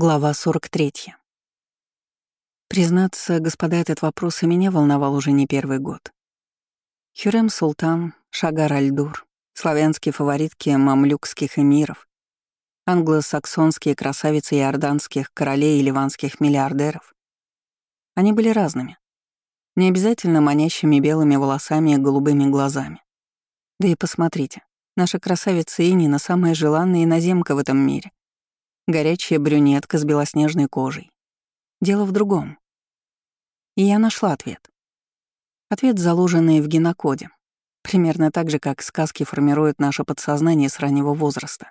Глава 43. Признаться, господа, этот вопрос и меня волновал уже не первый год. Хюрем Султан, Шагар Альдур, славянские фаворитки мамлюкских эмиров, англосаксонские красавицы иорданских королей и ливанских миллиардеров. Они были разными. Не обязательно манящими белыми волосами и голубыми глазами. Да и посмотрите, наша красавица Инина самая желанная иноземка в этом мире горячая брюнетка с белоснежной кожей. Дело в другом. И я нашла ответ. Ответ, заложенный в генокоде. Примерно так же, как сказки формируют наше подсознание с раннего возраста.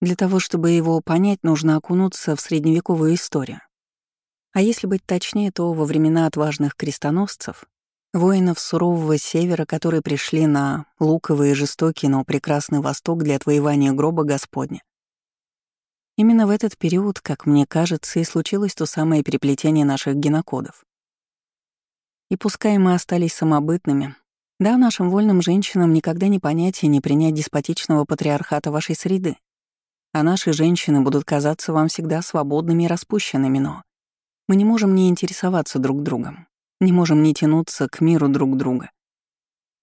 Для того, чтобы его понять, нужно окунуться в средневековую историю. А если быть точнее, то во времена отважных крестоносцев, воинов сурового севера, которые пришли на луковый и жестокий, но прекрасный восток для отвоевания гроба Господня, Именно в этот период, как мне кажется, и случилось то самое переплетение наших генокодов. И пускай мы остались самобытными, да, нашим вольным женщинам никогда не понять и не принять деспотичного патриархата вашей среды. А наши женщины будут казаться вам всегда свободными и распущенными, но мы не можем не интересоваться друг другом, не можем не тянуться к миру друг друга.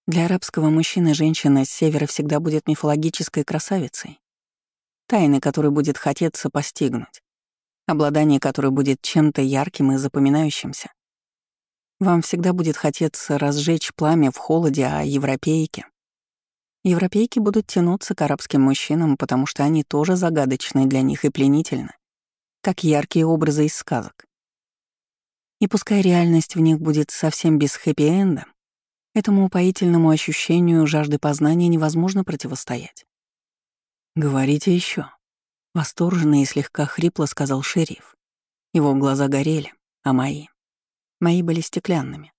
Для арабского мужчины женщина с севера всегда будет мифологической красавицей, тайны которой будет хотеться постигнуть, обладание которой будет чем-то ярким и запоминающимся. Вам всегда будет хотеться разжечь пламя в холоде, а европейки... Европейки будут тянуться к арабским мужчинам, потому что они тоже загадочны для них и пленительны, как яркие образы из сказок. И пускай реальность в них будет совсем без хэппи-энда, этому упоительному ощущению жажды познания невозможно противостоять. «Говорите еще, восторженно и слегка хрипло сказал шериф. Его глаза горели, а мои... Мои были стеклянными,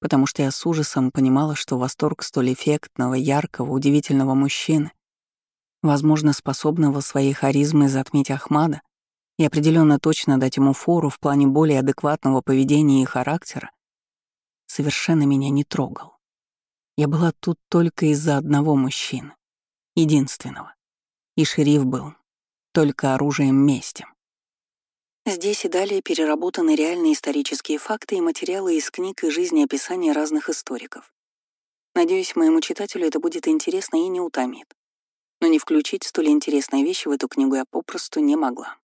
потому что я с ужасом понимала, что восторг столь эффектного, яркого, удивительного мужчины, возможно, способного своей харизмой затмить Ахмада и определенно точно дать ему фору в плане более адекватного поведения и характера, совершенно меня не трогал. Я была тут только из-за одного мужчины, единственного. И шериф был только оружием мести. Здесь и далее переработаны реальные исторические факты и материалы из книг и жизнеописания разных историков. Надеюсь, моему читателю это будет интересно и не утомит. Но не включить столь интересные вещи в эту книгу я попросту не могла.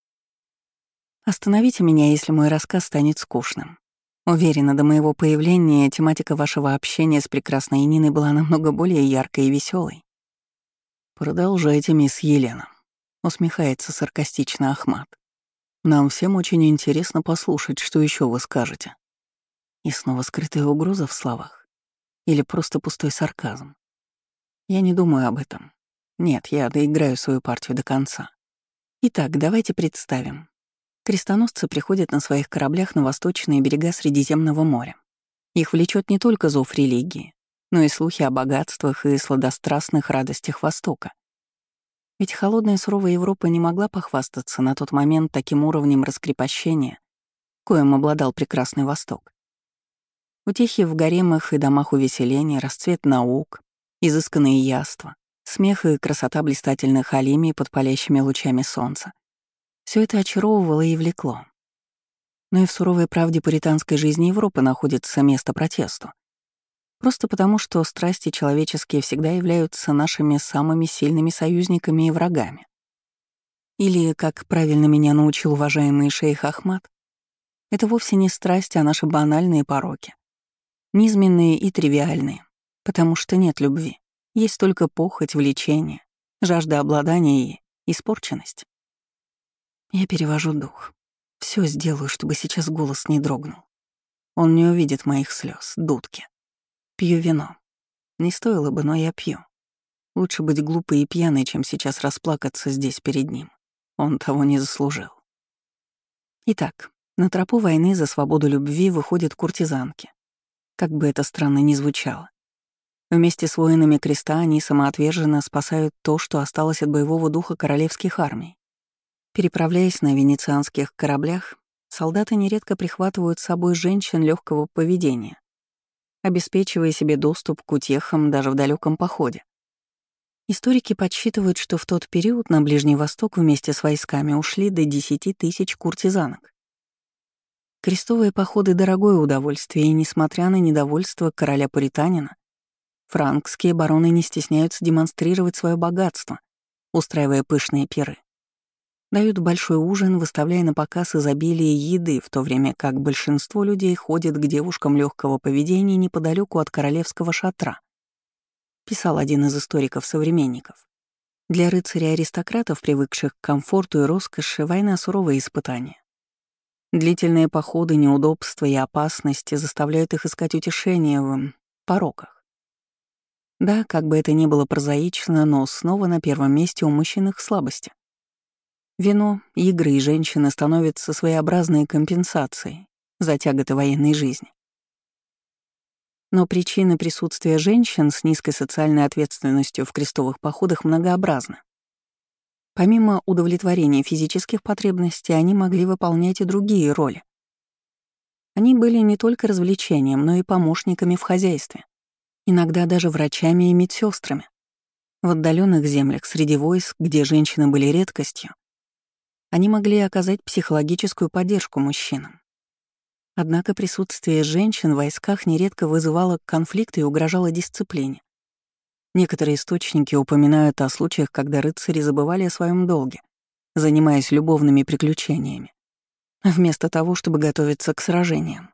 Остановите меня, если мой рассказ станет скучным. Уверена, до моего появления тематика вашего общения с прекрасной Ниной была намного более яркой и веселой. «Продолжайте, мисс Елена», — усмехается саркастично Ахмат. «Нам всем очень интересно послушать, что еще вы скажете». И снова скрытая угроза в словах. Или просто пустой сарказм. Я не думаю об этом. Нет, я доиграю свою партию до конца. Итак, давайте представим. Крестоносцы приходят на своих кораблях на восточные берега Средиземного моря. Их влечет не только зов религии, но и слухи о богатствах и сладострастных радостях Востока. Ведь холодная суровая Европа не могла похвастаться на тот момент таким уровнем раскрепощения, коим обладал прекрасный Восток. Утехи в гаремах и домах увеселения, расцвет наук, изысканные яства, смех и красота блистательных алимий под палящими лучами солнца. Все это очаровывало и влекло. Но и в суровой правде пуританской жизни Европы находится место протесту. Просто потому, что страсти человеческие всегда являются нашими самыми сильными союзниками и врагами. Или, как правильно меня научил уважаемый шейх Ахмад, это вовсе не страсти, а наши банальные пороки. Низменные и тривиальные, потому что нет любви. Есть только похоть, влечение, жажда обладания и испорченность. Я перевожу дух. Все сделаю, чтобы сейчас голос не дрогнул. Он не увидит моих слез, дудки. Пью вино. Не стоило бы, но я пью. Лучше быть глупой и пьяной, чем сейчас расплакаться здесь перед ним. Он того не заслужил. Итак, на тропу войны за свободу любви выходят куртизанки. Как бы это странно ни звучало. Вместе с воинами креста они самоотверженно спасают то, что осталось от боевого духа королевских армий. Переправляясь на венецианских кораблях, солдаты нередко прихватывают с собой женщин легкого поведения, обеспечивая себе доступ к утехам даже в далеком походе. Историки подсчитывают, что в тот период на Ближний Восток вместе с войсками ушли до 10 тысяч куртизанок. Крестовые походы — дорогое удовольствие, и, несмотря на недовольство короля-пуританина, франкские бароны не стесняются демонстрировать свое богатство, устраивая пышные пиры. Дают большой ужин, выставляя на показ изобилие еды, в то время как большинство людей ходит к девушкам легкого поведения неподалеку от королевского шатра, писал один из историков-современников. Для рыцарей-аристократов, привыкших к комфорту и роскоши, война — суровое испытание. Длительные походы, неудобства и опасности заставляют их искать утешение в пороках. Да, как бы это ни было прозаично, но снова на первом месте у мужчин их слабости. Вино, игры и женщины становятся своеобразной компенсацией за тяготы военной жизни. Но причины присутствия женщин с низкой социальной ответственностью в крестовых походах многообразны. Помимо удовлетворения физических потребностей, они могли выполнять и другие роли. Они были не только развлечением, но и помощниками в хозяйстве, иногда даже врачами и медсестрами. В отдаленных землях среди войск, где женщины были редкостью, они могли оказать психологическую поддержку мужчинам. Однако присутствие женщин в войсках нередко вызывало конфликты и угрожало дисциплине. Некоторые источники упоминают о случаях, когда рыцари забывали о своем долге, занимаясь любовными приключениями, вместо того, чтобы готовиться к сражениям.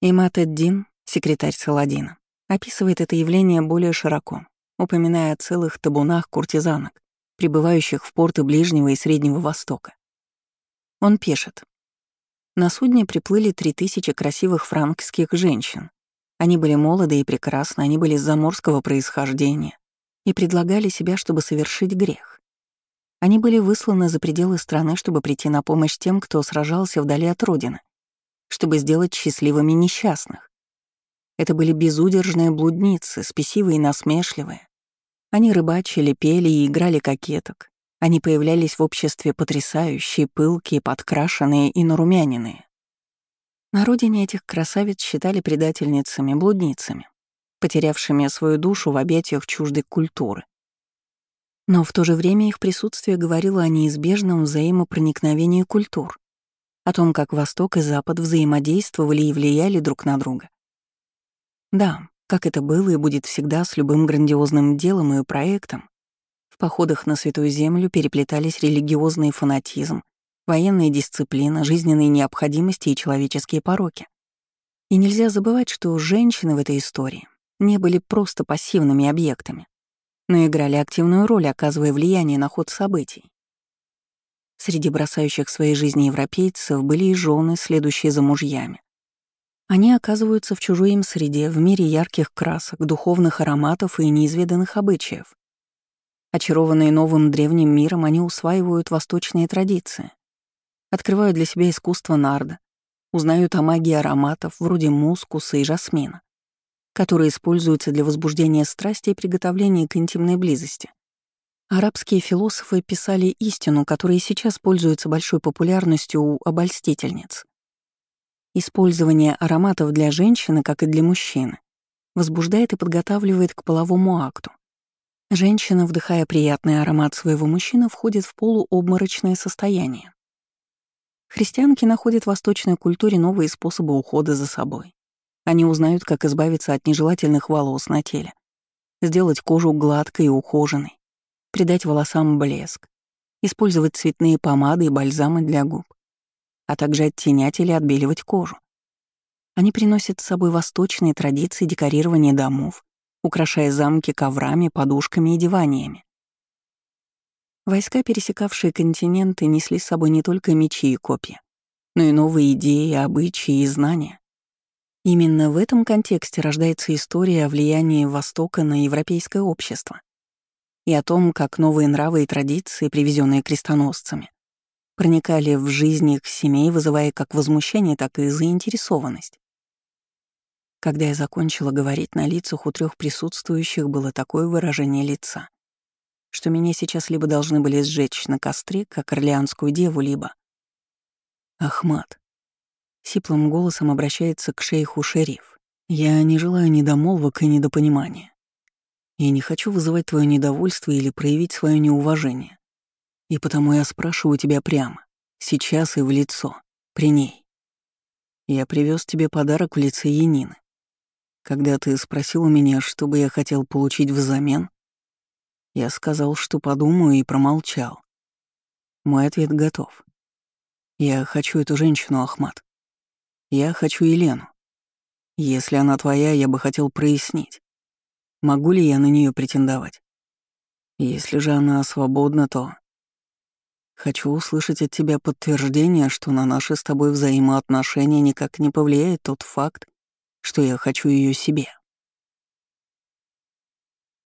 Имат Эддин, секретарь Саладина, описывает это явление более широко, упоминая о целых табунах куртизанок, прибывающих в порты Ближнего и Среднего Востока. Он пишет. На судне приплыли три тысячи красивых франкских женщин, они были молоды и прекрасны, они были заморского происхождения и предлагали себя, чтобы совершить грех. Они были высланы за пределы страны, чтобы прийти на помощь тем, кто сражался вдали от родины, чтобы сделать счастливыми несчастных. Это были безудержные блудницы, спесивые и насмешливые. Они рыбачили, пели и играли кокеток. Они появлялись в обществе потрясающие, пылкие, подкрашенные и нарумяненные. На родине этих красавиц считали предательницами, блудницами, потерявшими свою душу в объятиях чуждой культуры. Но в то же время их присутствие говорило о неизбежном взаимопроникновении культур, о том, как Восток и Запад взаимодействовали и влияли друг на друга. Да, как это было и будет всегда с любым грандиозным делом и проектом, в походах на Святую Землю переплетались религиозный фанатизм, военная дисциплина, жизненные необходимости и человеческие пороки. И нельзя забывать, что женщины в этой истории не были просто пассивными объектами, но играли активную роль, оказывая влияние на ход событий. Среди бросающих своей жизни европейцев были и жены, следующие за мужьями. Они оказываются в чужой им среде, в мире ярких красок, духовных ароматов и неизведанных обычаев. Очарованные новым древним миром, они усваивают восточные традиции, Открывают для себя искусство нарда, узнают о магии ароматов вроде мускуса и жасмина, которые используются для возбуждения страсти и приготовления к интимной близости. Арабские философы писали истину, которая сейчас пользуется большой популярностью у обольстительниц. Использование ароматов для женщины, как и для мужчины, возбуждает и подготавливает к половому акту. Женщина, вдыхая приятный аромат своего мужчины, входит в полуобморочное состояние. Христианки находят в восточной культуре новые способы ухода за собой. Они узнают, как избавиться от нежелательных волос на теле, сделать кожу гладкой и ухоженной, придать волосам блеск, использовать цветные помады и бальзамы для губ, а также оттенять или отбеливать кожу. Они приносят с собой восточные традиции декорирования домов, украшая замки коврами, подушками и диваниями. Войска, пересекавшие континенты, несли с собой не только мечи и копья, но и новые идеи, обычаи и знания. Именно в этом контексте рождается история о влиянии Востока на европейское общество и о том, как новые нравы и традиции, привезенные крестоносцами, проникали в жизнь их семей, вызывая как возмущение, так и заинтересованность. Когда я закончила говорить, на лицах у трех присутствующих было такое выражение лица, что меня сейчас либо должны были сжечь на костре, как орлеанскую деву, либо... Ахмат. Сиплым голосом обращается к шейху шериф. Я не желаю недомолвок и недопонимания. Я не хочу вызывать твое недовольство или проявить свое неуважение. И потому я спрашиваю тебя прямо, сейчас и в лицо, при ней. Я привез тебе подарок в лице Янины. Когда ты спросил у меня, что бы я хотел получить взамен, я сказал, что подумаю и промолчал. Мой ответ готов. Я хочу эту женщину, Ахмат. Я хочу Елену. Если она твоя, я бы хотел прояснить. Могу ли я на нее претендовать? Если же она свободна, то... Хочу услышать от тебя подтверждение, что на наши с тобой взаимоотношения никак не повлияет тот факт, что я хочу ее себе.